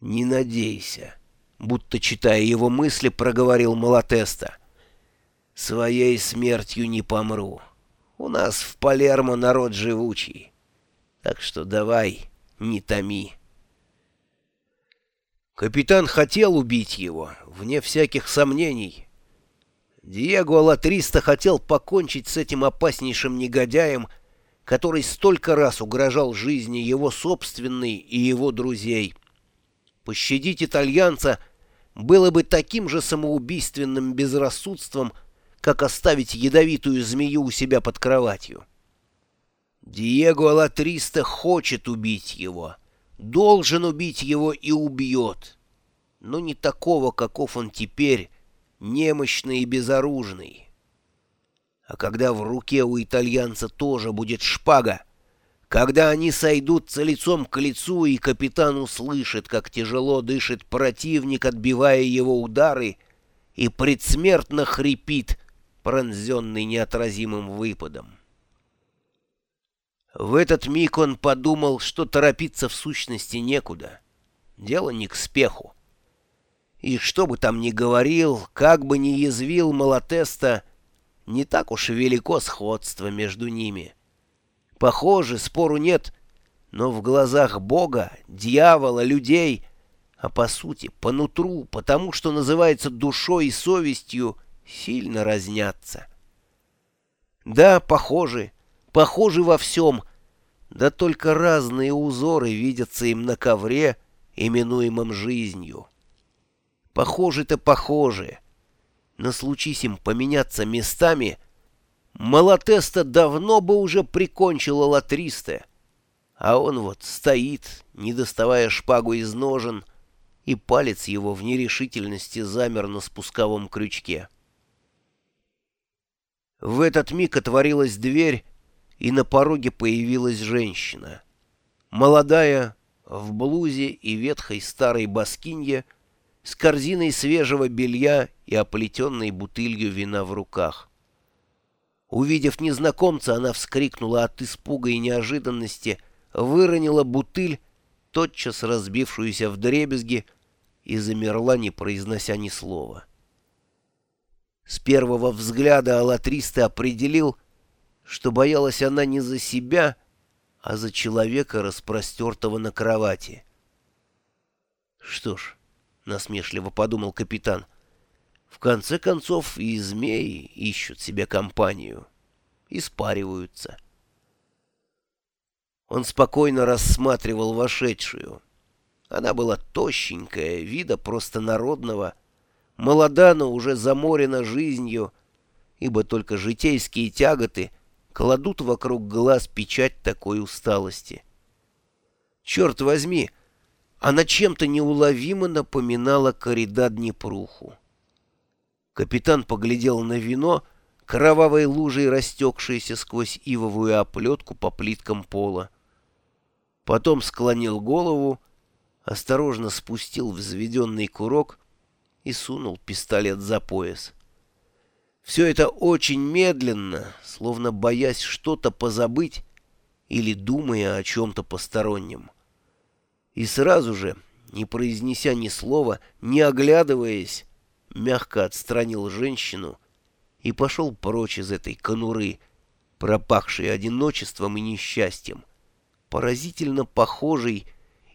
«Не надейся», — будто читая его мысли, проговорил Малатеста. «Своей смертью не помру. У нас в Палермо народ живучий. Так что давай, не томи». Капитан хотел убить его, вне всяких сомнений. Диего Алатриста хотел покончить с этим опаснейшим негодяем, который столько раз угрожал жизни его собственной и его друзей. Пощадить итальянца было бы таким же самоубийственным безрассудством, как оставить ядовитую змею у себя под кроватью. Диего Алатриста хочет убить его, должен убить его и убьет, но не такого, каков он теперь, немощный и безоружный. А когда в руке у итальянца тоже будет шпага, когда они сойдутся лицом к лицу, и капитан услышит, как тяжело дышит противник, отбивая его удары, и предсмертно хрипит, пронзенный неотразимым выпадом. В этот миг он подумал, что торопиться в сущности некуда. Дело не к спеху. И что бы там ни говорил, как бы ни язвил Малатеста, не так уж велико сходство между ними — Похоже, спору нет, но в глазах Бога, дьявола, людей, а по сути, по нутру, потому что называется душой и совестью, сильно разнятся. Да, похожи, похожи во всем, да только разные узоры видятся им на ковре, именуемом жизнью. Похожи-то похожи, но случись им поменяться местами — Малатеста давно бы уже прикончила Латристе, а он вот стоит, не доставая шпагу из ножен, и палец его в нерешительности замер на спусковом крючке. В этот миг отворилась дверь, и на пороге появилась женщина. Молодая, в блузе и ветхой старой баскинье, с корзиной свежего белья и оплетенной бутылью вина в руках. Увидев незнакомца, она вскрикнула от испуга и неожиданности, выронила бутыль, тотчас разбившуюся в дребезги, и замерла, не произнося ни слова. С первого взгляда Алатриста определил, что боялась она не за себя, а за человека, распростертого на кровати. «Что ж», — насмешливо подумал капитан, — в конце концов и змеи ищут себе компанию, испариваются. Он спокойно рассматривал вошедшую. Она была тощенькая, вида просто народного, молода, но уже заморена жизнью, ибо только житейские тяготы кладут вокруг глаз печать такой усталости. Черт возьми, она чем-то неуловимо напоминала Коридад Днепруху. Капитан поглядел на вино, кровавой лужей растекшееся сквозь ивовую оплетку по плиткам пола. Потом склонил голову, осторожно спустил взведенный курок и сунул пистолет за пояс. Все это очень медленно, словно боясь что-то позабыть или думая о чем-то постороннем. И сразу же, не произнеся ни слова, не оглядываясь, мягко отстранил женщину и пошел прочь из этой конуры, пропахшей одиночеством и несчастьем, поразительно похожей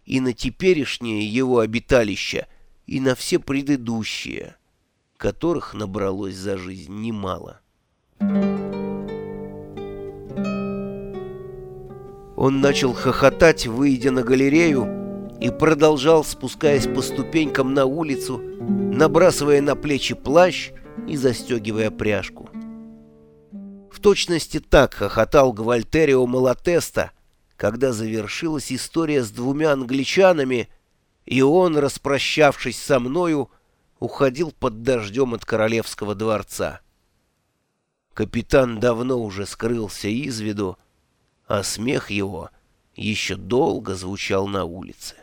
и на теперешнее его обиталище, и на все предыдущие, которых набралось за жизнь немало. Он начал хохотать, выйдя на галерею, и продолжал, спускаясь по ступенькам на улицу, набрасывая на плечи плащ и застегивая пряжку. В точности так хохотал Гвальтерио Малатеста, когда завершилась история с двумя англичанами, и он, распрощавшись со мною, уходил под дождем от королевского дворца. Капитан давно уже скрылся из виду, а смех его еще долго звучал на улице.